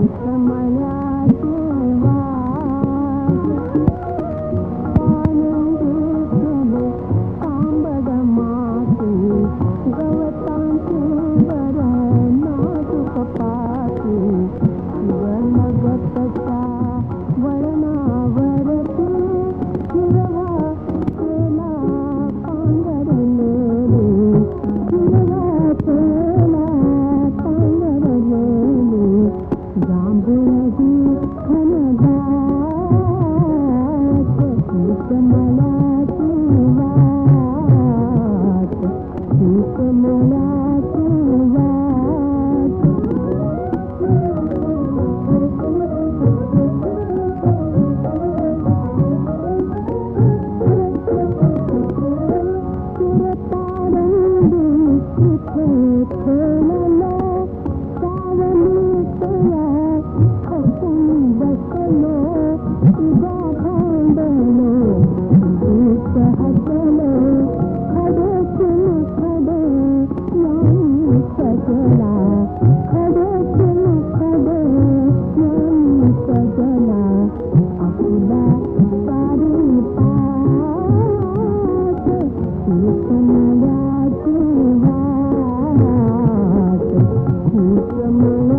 Maya. Oh, oh, oh. moon.